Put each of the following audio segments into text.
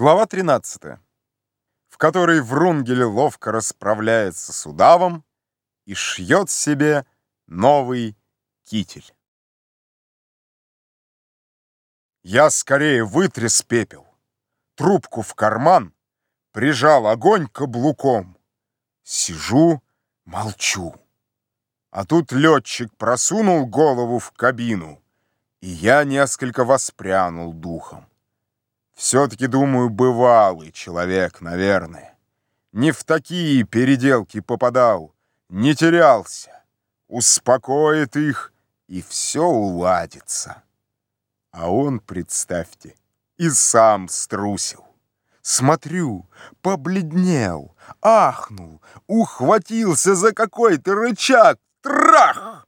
Глава 13, в которой Врунгель ловко расправляется с удавом и шьет себе новый китель. Я скорее вытряс пепел, трубку в карман, прижал огонь каблуком. Сижу, молчу. А тут летчик просунул голову в кабину, и я несколько воспрянул духом. Все-таки, думаю, бывалый человек, наверное. Не в такие переделки попадал, не терялся. Успокоит их, и все уладится. А он, представьте, и сам струсил. Смотрю, побледнел, ахнул, ухватился за какой-то рычаг. Трах!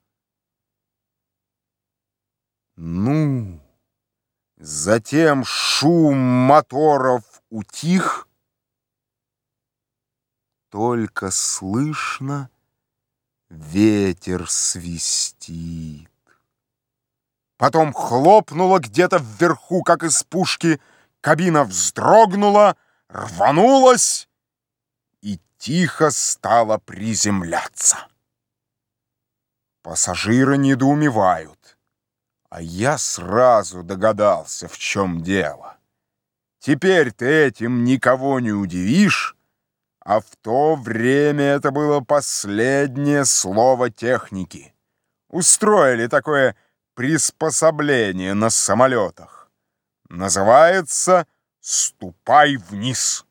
Затем шум моторов утих, Только слышно ветер свистит. Потом хлопнуло где-то вверху, как из пушки, Кабина вздрогнула, рванулась и тихо стала приземляться. Пассажиры недоумевают. А я сразу догадался, в чем дело. Теперь ты этим никого не удивишь, а в то время это было последнее слово техники. Устроили такое приспособление на самолетах. Называется «ступай вниз».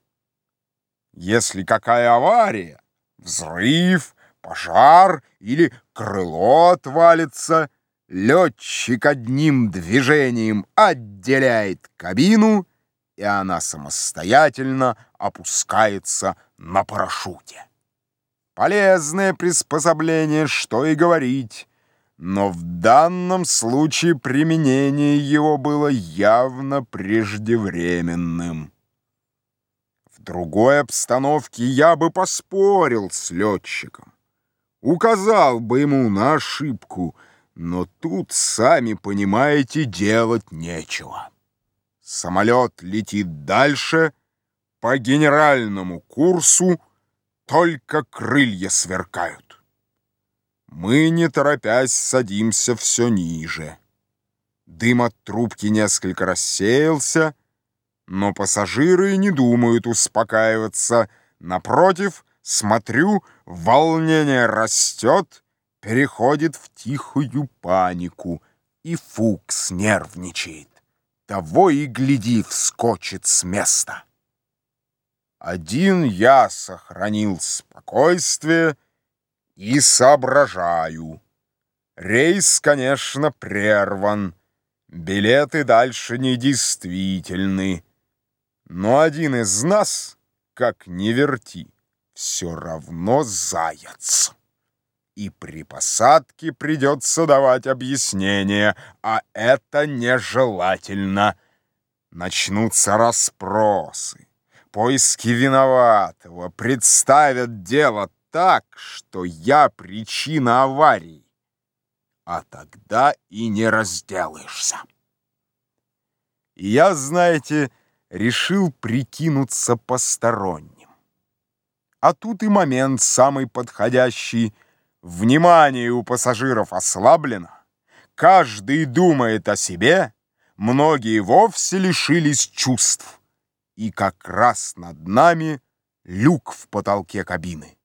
Если какая авария, взрыв, пожар или крыло отвалится — Летчик одним движением отделяет кабину, и она самостоятельно опускается на парашюте. Полезное приспособление, что и говорить, но в данном случае применение его было явно преждевременным. В другой обстановке я бы поспорил с летчиком, указал бы ему на ошибку — но тут, сами понимаете, делать нечего. Самолет летит дальше по генеральному курсу, только крылья сверкают. Мы, не торопясь, садимся все ниже. Дым от трубки несколько рассеялся, но пассажиры не думают успокаиваться. Напротив, смотрю, волнение растет, переходит в тихую панику, и Фукс нервничает. Того и гляди, вскочит с места. Один я сохранил спокойствие и соображаю. Рейс, конечно, прерван, билеты дальше недействительны, но один из нас, как ни верти, все равно заяц и при посадке придется давать объяснение, а это нежелательно. Начнутся расспросы, поиски виноватого, представят дело так, что я причина аварии, а тогда и не разделаешься. И я, знаете, решил прикинуться посторонним. А тут и момент самый подходящий — Внимание у пассажиров ослаблено, каждый думает о себе, многие вовсе лишились чувств. И как раз над нами люк в потолке кабины.